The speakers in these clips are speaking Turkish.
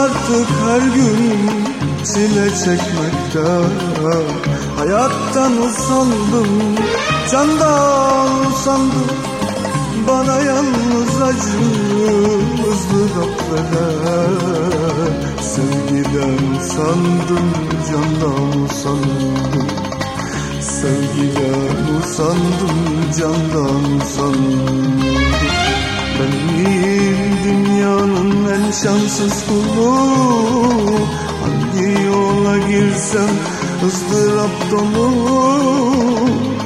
Bıktık her gün çile çekmekten Hayattan usandım, candan usandım. Bana yalnız acı, ızdırap veren Sevgiden usandım, candan usandım. Sevgiden usandım, candan usandım. Benim dünyanın en şanssız kulu Hangi yola girsem ızdırap dolu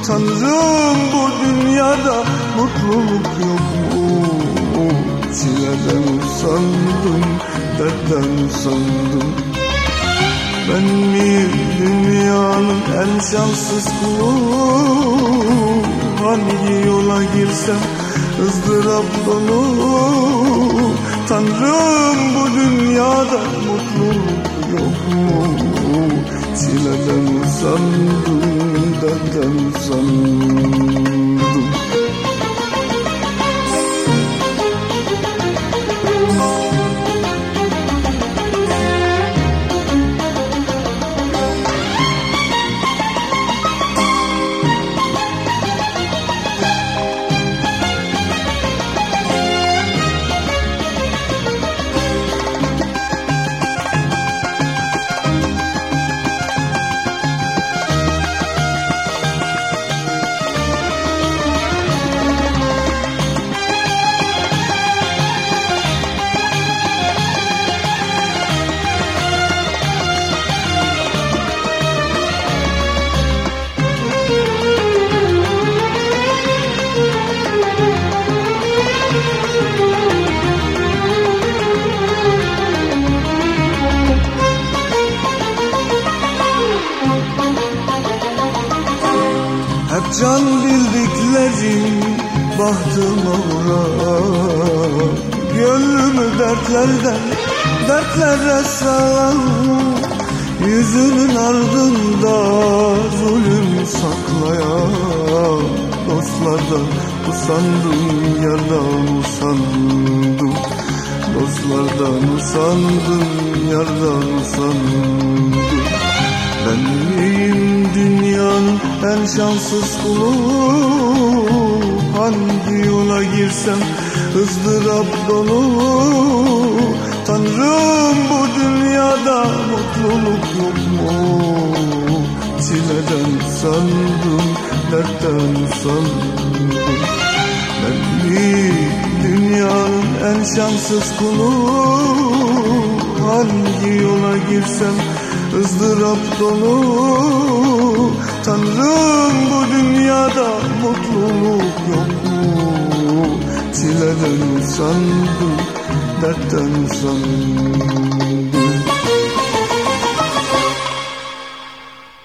Tanrım bu dünyada mutluluk yok mu? Çileden usandım, dertten usandım. Ben mi dünyanın en şanssız kulu Hangi yola girsem ızdırap dolu Tanrım bu dünyada mutluluk yok. Mu Çileden usandım, dertten usandım bildiklerim bahtıma vurar Gönlümü dertlerden dertlere saran Yüzünün ardında zulüm saklayan Dostlardan usandım, yardan usandım. Dostlardan usandım, yardan usandım. Ben miyim dünyanın en şanssız kulu Hangi yola girsem ızdırap dolu Tanrım bu dünyada mutluluk yok mu? Çileden usandım, dertten usandım Ben mi dünyanın en şanssız kulu Hangi yola girsem ızdırap dolu. Tanrım bu dünyada mutluluk yok mu Çileden usandım, dertten usandım